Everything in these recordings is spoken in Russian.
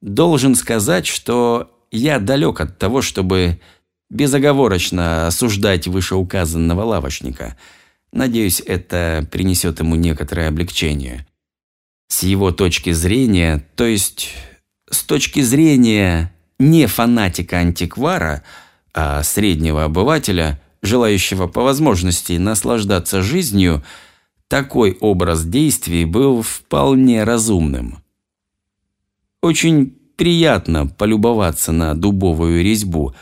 Должен сказать, что я далек от того, чтобы безоговорочно осуждать вышеуказанного лавочника. Надеюсь, это принесет ему некоторое облегчение. С его точки зрения, то есть с точки зрения не фанатика-антиквара, а среднего обывателя, желающего по возможности наслаждаться жизнью, такой образ действий был вполне разумным. Очень приятно полюбоваться на дубовую резьбу.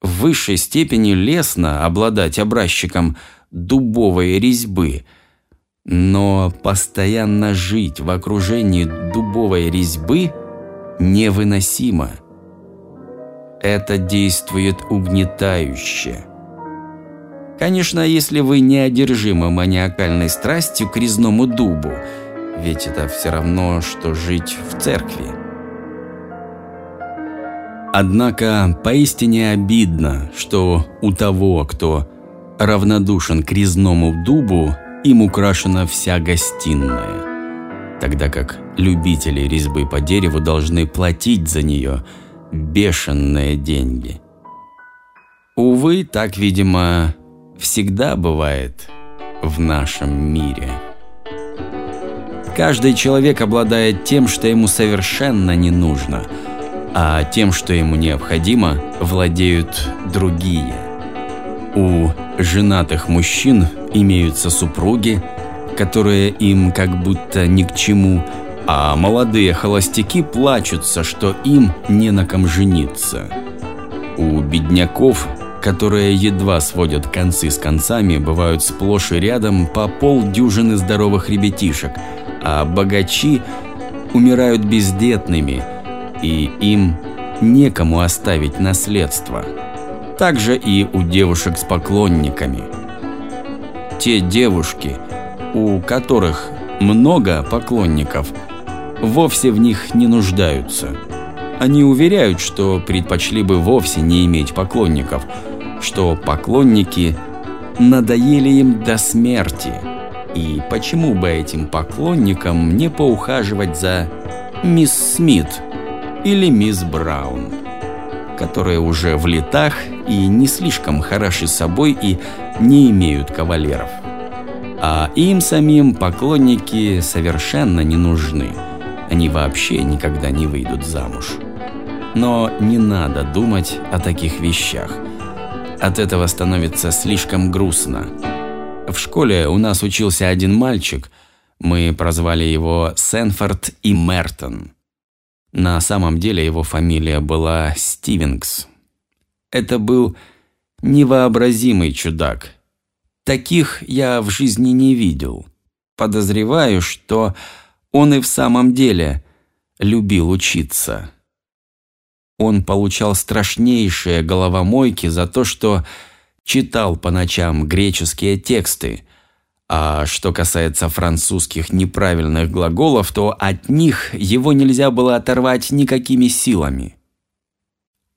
В высшей степени лестно обладать образчиком дубовой резьбы. Но постоянно жить в окружении дубовой резьбы невыносимо. Это действует угнетающе. Конечно, если вы не одержимы маниакальной страстью к резному дубу, ведь это все равно, что жить в церкви. Однако поистине обидно, что у того, кто равнодушен к резному дубу, им украшена вся гостиная, тогда как любители резьбы по дереву должны платить за нее бешеные деньги. Увы, так, видимо, всегда бывает в нашем мире. Каждый человек обладает тем, что ему совершенно не нужно – а тем, что ему необходимо, владеют другие. У женатых мужчин имеются супруги, которые им как будто ни к чему, а молодые холостяки плачутся, что им не на ком жениться. У бедняков, которые едва сводят концы с концами, бывают сплошь и рядом по полдюжины здоровых ребятишек, а богачи умирают бездетными – и им некому оставить наследство. Также и у девушек с поклонниками. Те девушки, у которых много поклонников, вовсе в них не нуждаются. Они уверяют, что предпочли бы вовсе не иметь поклонников, что поклонники надоели им до смерти. И почему бы этим поклонникам не поухаживать за мисс Смит – или мисс Браун, которые уже в летах и не слишком хороши собой и не имеют кавалеров. А им самим поклонники совершенно не нужны. Они вообще никогда не выйдут замуж. Но не надо думать о таких вещах. От этого становится слишком грустно. В школе у нас учился один мальчик, мы прозвали его Сенфорд и Мертон. На самом деле его фамилия была Стивенкс. Это был невообразимый чудак. Таких я в жизни не видел. Подозреваю, что он и в самом деле любил учиться. Он получал страшнейшие головомойки за то, что читал по ночам греческие тексты, а что касается французских неправильных глаголов, то от них его нельзя было оторвать никакими силами.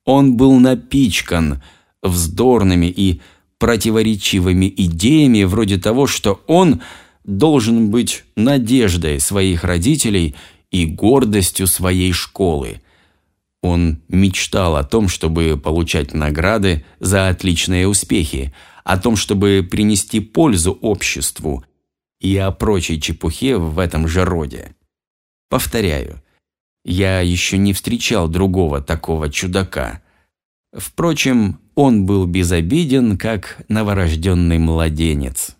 Он был напичкан вздорными и противоречивыми идеями вроде того, что он должен быть надеждой своих родителей и гордостью своей школы. Он мечтал о том, чтобы получать награды за отличные успехи, о том, чтобы принести пользу обществу и о прочей чепухе в этом же роде. Повторяю, я еще не встречал другого такого чудака. Впрочем, он был безобиден, как новорожденный младенец.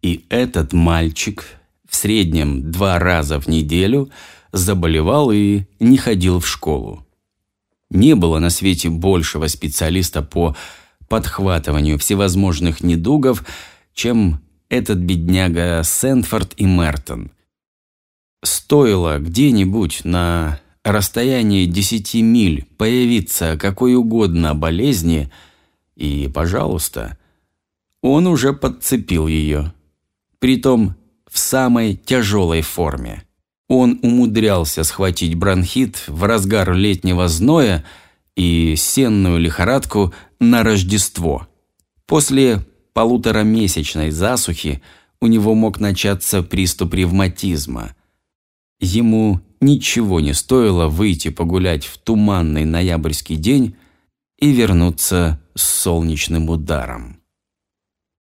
И этот мальчик в среднем два раза в неделю заболевал и не ходил в школу. Не было на свете большего специалиста по подхватыванию всевозможных недугов, чем этот бедняга Сентфорд и Мертон. Стоило где-нибудь на расстоянии десяти миль появиться какой угодно болезни, и, пожалуйста, он уже подцепил ее. Притом в самой тяжелой форме. Он умудрялся схватить бронхит в разгар летнего зноя и сенную лихорадку на Рождество. После полуторамесячной засухи у него мог начаться приступ ревматизма. Ему ничего не стоило выйти погулять в туманный ноябрьский день и вернуться с солнечным ударом.